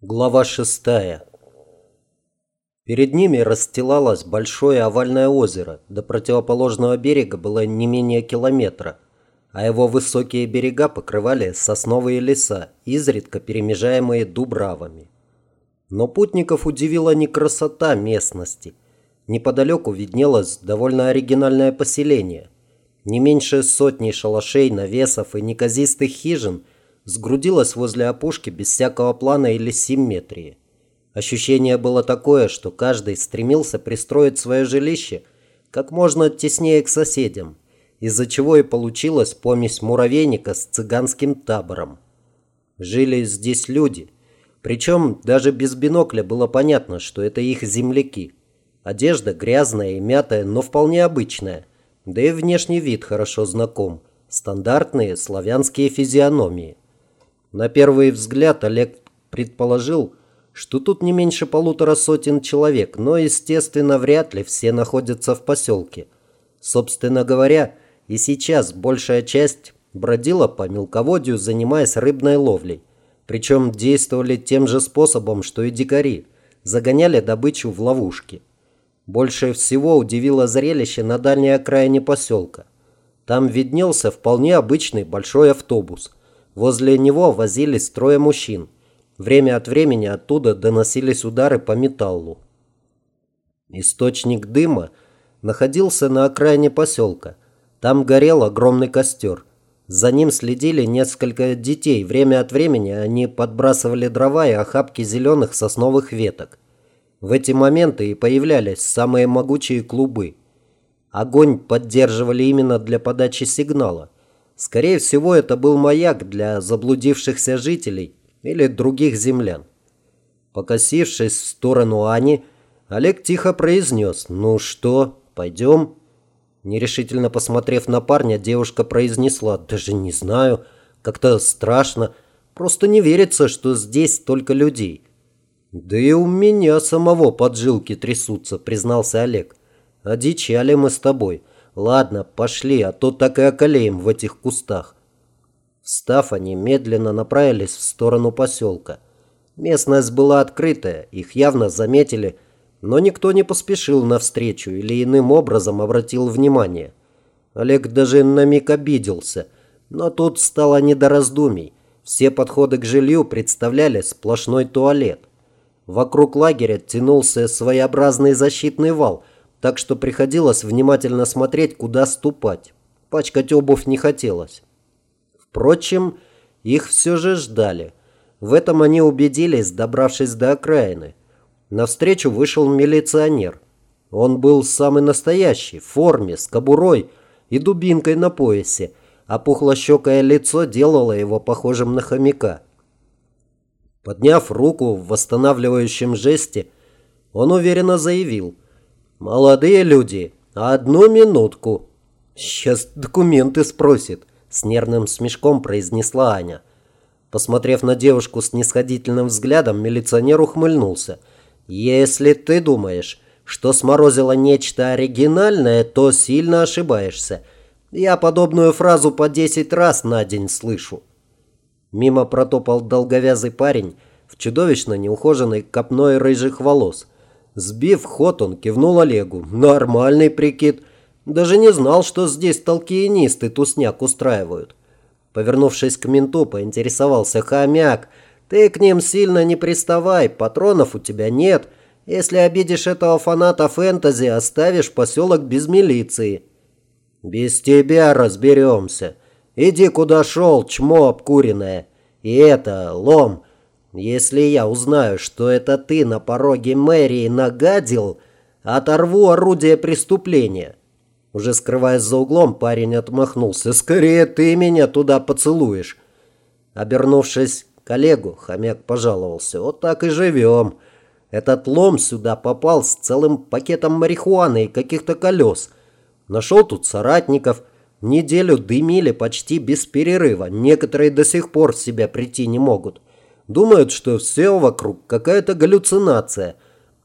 Глава шестая. Перед ними расстилалось большое овальное озеро, до противоположного берега было не менее километра, а его высокие берега покрывали сосновые леса, изредка перемежаемые дубравами. Но путников удивила не красота местности. Неподалеку виднелось довольно оригинальное поселение. Не меньше сотни шалашей, навесов и неказистых хижин – сгрудилась возле опушки без всякого плана или симметрии. Ощущение было такое, что каждый стремился пристроить свое жилище как можно теснее к соседям, из-за чего и получилась помесь муравейника с цыганским табором. Жили здесь люди, причем даже без бинокля было понятно, что это их земляки. Одежда грязная и мятая, но вполне обычная, да и внешний вид хорошо знаком, стандартные славянские физиономии. На первый взгляд Олег предположил, что тут не меньше полутора сотен человек, но, естественно, вряд ли все находятся в поселке. Собственно говоря, и сейчас большая часть бродила по мелководью, занимаясь рыбной ловлей. Причем действовали тем же способом, что и дикари. Загоняли добычу в ловушки. Больше всего удивило зрелище на дальней окраине поселка. Там виднелся вполне обычный большой автобус – Возле него возились трое мужчин. Время от времени оттуда доносились удары по металлу. Источник дыма находился на окраине поселка. Там горел огромный костер. За ним следили несколько детей. Время от времени они подбрасывали дрова и охапки зеленых сосновых веток. В эти моменты и появлялись самые могучие клубы. Огонь поддерживали именно для подачи сигнала – Скорее всего, это был маяк для заблудившихся жителей или других землян. Покосившись в сторону Ани, Олег тихо произнес «Ну что, пойдем?» Нерешительно посмотрев на парня, девушка произнесла «Даже не знаю, как-то страшно, просто не верится, что здесь столько людей». «Да и у меня самого поджилки трясутся», признался Олег. «Одичали мы с тобой». Ладно, пошли, а то так и околеем в этих кустах. Встав, они медленно направились в сторону поселка. Местность была открытая, их явно заметили, но никто не поспешил навстречу или иным образом обратил внимание. Олег даже на миг обиделся, но тут стало не до раздумий. Все подходы к жилью представляли сплошной туалет. Вокруг лагеря тянулся своеобразный защитный вал – так что приходилось внимательно смотреть, куда ступать. Пачкать обувь не хотелось. Впрочем, их все же ждали. В этом они убедились, добравшись до окраины. Навстречу вышел милиционер. Он был самый настоящий, в форме, с кобурой и дубинкой на поясе, а пухлощекое лицо делало его похожим на хомяка. Подняв руку в восстанавливающем жесте, он уверенно заявил – «Молодые люди, одну минутку». «Сейчас документы спросит», – с нервным смешком произнесла Аня. Посмотрев на девушку с нисходительным взглядом, милиционер ухмыльнулся. «Если ты думаешь, что сморозило нечто оригинальное, то сильно ошибаешься. Я подобную фразу по десять раз на день слышу». Мимо протопал долговязый парень в чудовищно неухоженной копной рыжих волос – Сбив ход, он кивнул Олегу. Нормальный прикид. Даже не знал, что здесь толкиенисты тусняк устраивают. Повернувшись к менту, поинтересовался хомяк. Ты к ним сильно не приставай, патронов у тебя нет. Если обидишь этого фаната фэнтези, оставишь поселок без милиции. Без тебя разберемся. Иди куда шел, чмо обкуренное. И это, лом, если я узнаю, что это ты на пороге мэрии нагадил, оторву орудие преступления». Уже скрываясь за углом, парень отмахнулся. «Скорее ты меня туда поцелуешь». Обернувшись к коллегу, хомяк пожаловался. «Вот так и живем. Этот лом сюда попал с целым пакетом марихуаны и каких-то колес. Нашел тут соратников. Неделю дымили почти без перерыва. Некоторые до сих пор в себя прийти не могут». Думают, что все вокруг какая-то галлюцинация.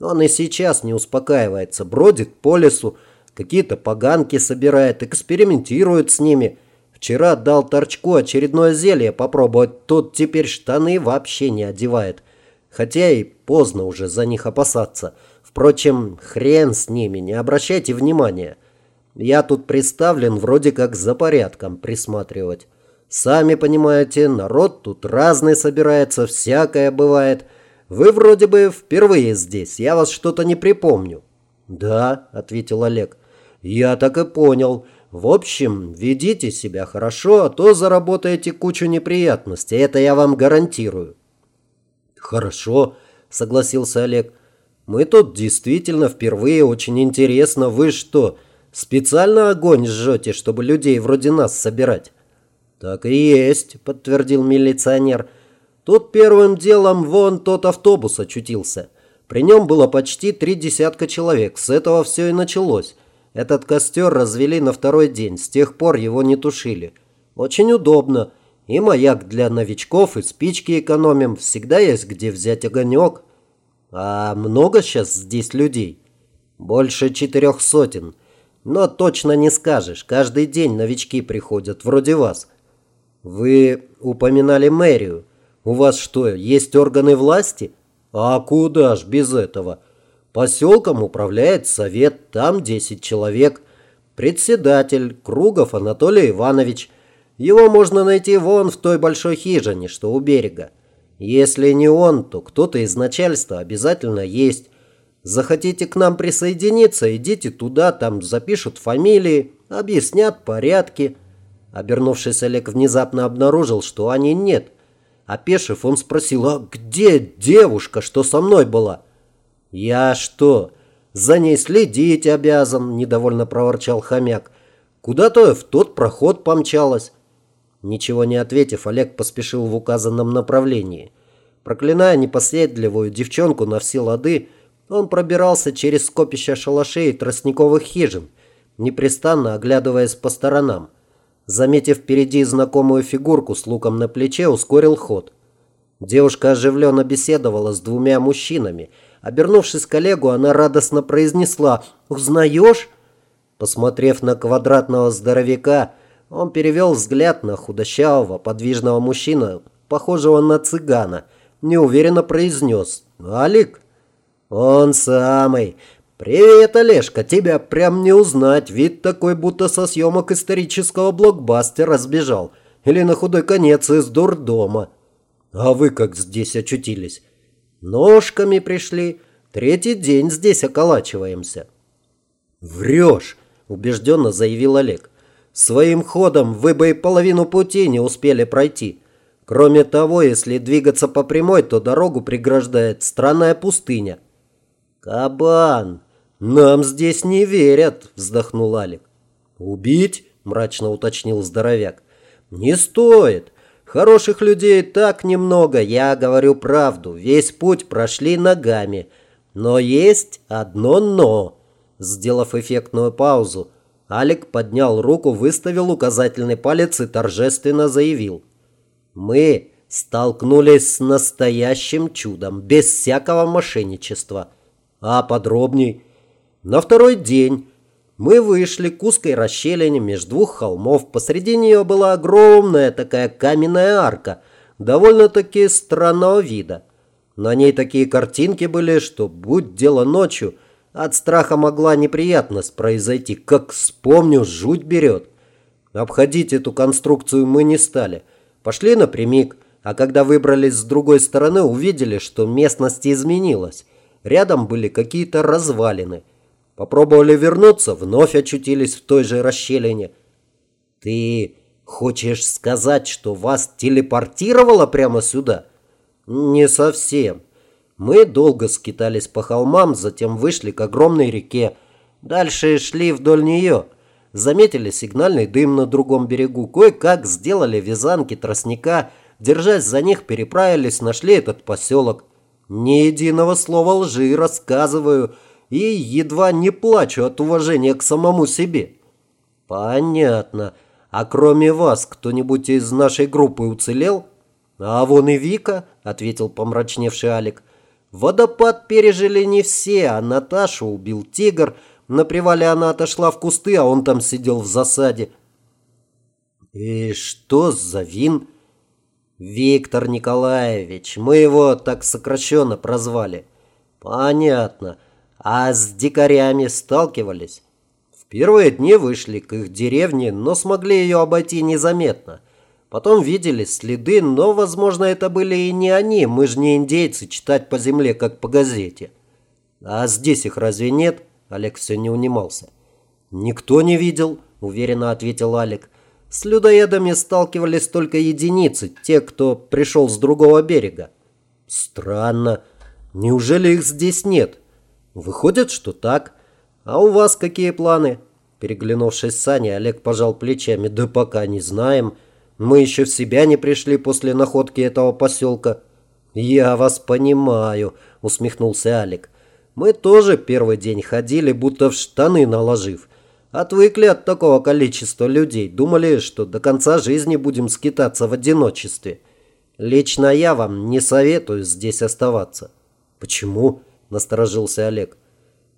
Он и сейчас не успокаивается, бродит по лесу, какие-то поганки собирает, экспериментирует с ними. Вчера дал торчку очередное зелье попробовать, тот теперь штаны вообще не одевает. Хотя и поздно уже за них опасаться. Впрочем, хрен с ними, не обращайте внимания. Я тут представлен вроде как за порядком присматривать. Сами понимаете, народ тут разный собирается, всякое бывает. Вы вроде бы впервые здесь, я вас что-то не припомню. Да, ответил Олег. Я так и понял. В общем, ведите себя хорошо, а то заработаете кучу неприятностей, это я вам гарантирую. Хорошо, согласился Олег. Мы тут действительно впервые, очень интересно. Вы что, специально огонь жжете, чтобы людей вроде нас собирать? «Так и есть», – подтвердил милиционер. «Тут первым делом вон тот автобус очутился. При нем было почти три десятка человек. С этого все и началось. Этот костер развели на второй день. С тех пор его не тушили. Очень удобно. И маяк для новичков, и спички экономим. Всегда есть где взять огонек. А много сейчас здесь людей? Больше четырех сотен. Но точно не скажешь. Каждый день новички приходят, вроде вас». Вы упоминали мэрию. У вас что, есть органы власти? А куда ж без этого? Поселком управляет совет, там 10 человек. Председатель Кругов Анатолий Иванович. Его можно найти вон в той большой хижине, что у берега. Если не он, то кто-то из начальства обязательно есть. Захотите к нам присоединиться, идите туда, там запишут фамилии, объяснят порядки. Обернувшись, Олег внезапно обнаружил, что Ани нет. Опешив, он спросил, а где девушка, что со мной была? «Я что, за ней следить обязан?» – недовольно проворчал хомяк. «Куда-то в тот проход помчалась». Ничего не ответив, Олег поспешил в указанном направлении. Проклиная непоследливую девчонку на все лады, он пробирался через скопище шалашей и тростниковых хижин, непрестанно оглядываясь по сторонам. Заметив впереди знакомую фигурку с луком на плече, ускорил ход. Девушка оживленно беседовала с двумя мужчинами. Обернувшись к коллегу, она радостно произнесла «Узнаешь?». Посмотрев на квадратного здоровяка, он перевел взгляд на худощавого, подвижного мужчину, похожего на цыгана, неуверенно произнес «Алик?» «Он самый. «Привет, Олежка, тебя прям не узнать. Вид такой, будто со съемок исторического блокбастера сбежал. Или на худой конец из дурдома. А вы как здесь очутились?» «Ножками пришли. Третий день здесь околачиваемся». «Врешь», – убежденно заявил Олег. «Своим ходом вы бы и половину пути не успели пройти. Кроме того, если двигаться по прямой, то дорогу преграждает странная пустыня». «Кабан!» «Нам здесь не верят», – вздохнул Алик. «Убить?» – мрачно уточнил здоровяк. «Не стоит. Хороших людей так немного. Я говорю правду. Весь путь прошли ногами. Но есть одно «но». Сделав эффектную паузу, Алик поднял руку, выставил указательный палец и торжественно заявил. «Мы столкнулись с настоящим чудом, без всякого мошенничества. А подробней?» На второй день мы вышли к узкой расщелине между двух холмов. Посреди нее была огромная такая каменная арка, довольно-таки странного вида. На ней такие картинки были, что, будь дело ночью, от страха могла неприятность произойти. Как вспомню, жуть берет. Обходить эту конструкцию мы не стали. Пошли напрямик, а когда выбрались с другой стороны, увидели, что местность изменилась. Рядом были какие-то развалины – Попробовали вернуться, вновь очутились в той же расщелине. Ты хочешь сказать, что вас телепортировало прямо сюда? Не совсем. Мы долго скитались по холмам, затем вышли к огромной реке. Дальше шли вдоль нее. Заметили сигнальный дым на другом берегу. Кое-как сделали вязанки тростника. Держась за них, переправились, нашли этот поселок. Ни единого слова лжи рассказываю – и едва не плачу от уважения к самому себе. Понятно. А кроме вас кто-нибудь из нашей группы уцелел? А вон и Вика, ответил помрачневший Алик. Водопад пережили не все, а Наташу убил тигр. На привале она отошла в кусты, а он там сидел в засаде. И что за вин? Виктор Николаевич, мы его так сокращенно прозвали. Понятно. А с дикарями сталкивались? В первые дни вышли к их деревне, но смогли ее обойти незаметно. Потом видели следы, но, возможно, это были и не они. Мы же не индейцы, читать по земле, как по газете. А здесь их разве нет? Олег все не унимался. Никто не видел, уверенно ответил Алик. С людоедами сталкивались только единицы, те, кто пришел с другого берега. Странно. Неужели их здесь нет? Выходит, что так. А у вас какие планы? Переглянувшись с Аней, Олег пожал плечами. Да пока не знаем. Мы еще в себя не пришли после находки этого поселка». «Я вас понимаю», — усмехнулся Алик. «Мы тоже первый день ходили, будто в штаны наложив. Отвыкли от такого количества людей. Думали, что до конца жизни будем скитаться в одиночестве. Лично я вам не советую здесь оставаться». «Почему?» – насторожился Олег.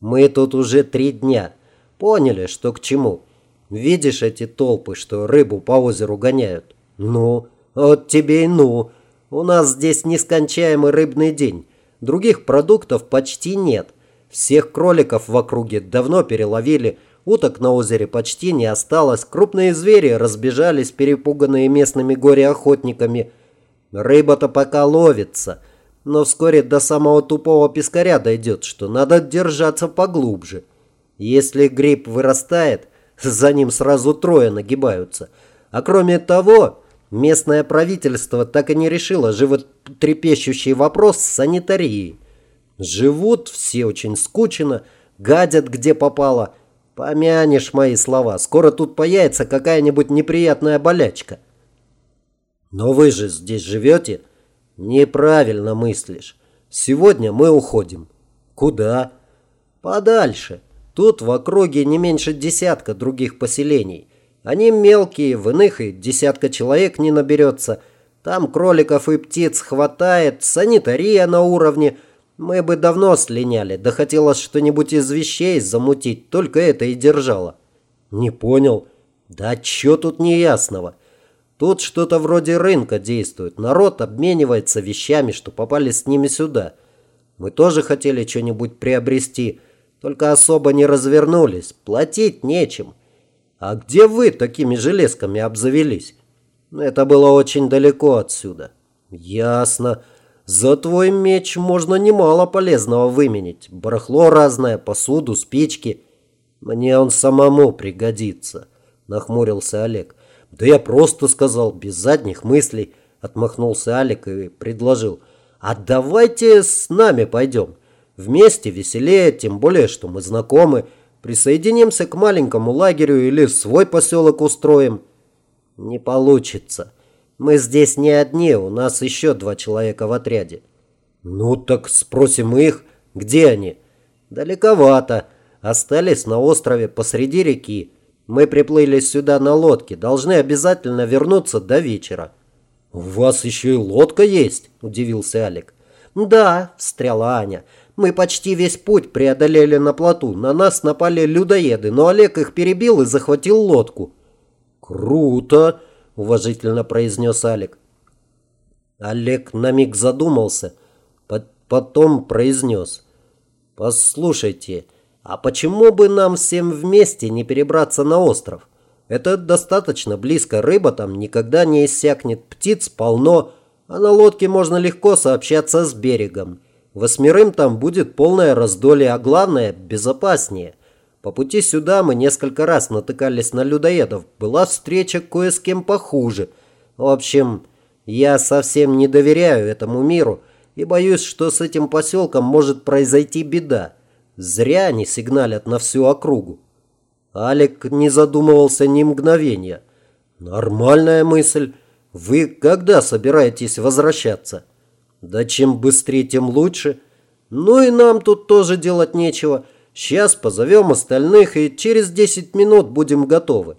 «Мы тут уже три дня. Поняли, что к чему. Видишь эти толпы, что рыбу по озеру гоняют? Ну, вот тебе и ну. У нас здесь нескончаемый рыбный день. Других продуктов почти нет. Всех кроликов в округе давно переловили, уток на озере почти не осталось, крупные звери разбежались, перепуганные местными горе-охотниками. Рыба-то пока ловится, но вскоре до самого тупого пескаря дойдет, что надо держаться поглубже. Если гриб вырастает, за ним сразу трое нагибаются. А кроме того, местное правительство так и не решило животрепещущий вопрос с санитарией. Живут все очень скучно, гадят где попало. Помянешь мои слова, скоро тут появится какая-нибудь неприятная болячка. Но вы же здесь живете? Неправильно мыслишь. Сегодня мы уходим. Куда? Подальше. Тут в округе не меньше десятка других поселений. Они мелкие, в иных и десятка человек не наберется. Там кроликов и птиц хватает, санитария на уровне. Мы бы давно слиняли, да хотелось что-нибудь из вещей замутить, только это и держало. Не понял. Да чё тут неясного? Тут что-то вроде рынка действует. Народ обменивается вещами, что попали с ними сюда. Мы тоже хотели что-нибудь приобрести, только особо не развернулись, платить нечем. А где вы такими железками обзавелись? Это было очень далеко отсюда. Ясно. За твой меч можно немало полезного выменить. Барахло разное, посуду, спички. Мне он самому пригодится, нахмурился Олег. Да я просто сказал, без задних мыслей, отмахнулся Олег и предложил. А давайте с нами пойдем. Вместе веселее, тем более, что мы знакомы. Присоединимся к маленькому лагерю или свой поселок устроим. Не получится. Мы здесь не одни, у нас еще два человека в отряде. Ну так спросим их, где они? Далековато. Остались на острове посреди реки. Мы приплыли сюда на лодке, должны обязательно вернуться до вечера. «У вас еще и лодка есть?» – удивился Алик. «Да», – встряла Аня. Мы почти весь путь преодолели на плоту. На нас напали людоеды, но Олег их перебил и захватил лодку. «Круто!» – уважительно произнес Олег. Олег на миг задумался, потом произнес. «Послушайте, а почему бы нам всем вместе не перебраться на остров? Это достаточно близко, рыба там никогда не иссякнет, птиц полно, а на лодке можно легко сообщаться с берегом». Восьмерым там будет полное раздолье, а главное – безопаснее. По пути сюда мы несколько раз натыкались на людоедов. Была встреча кое с кем похуже. В общем, я совсем не доверяю этому миру и боюсь, что с этим поселком может произойти беда. Зря они сигналят на всю округу. Алик не задумывался ни мгновения. Нормальная мысль. Вы когда собираетесь возвращаться? Да чем быстрее, тем лучше. Ну и нам тут тоже делать нечего. Сейчас позовем остальных и через 10 минут будем готовы.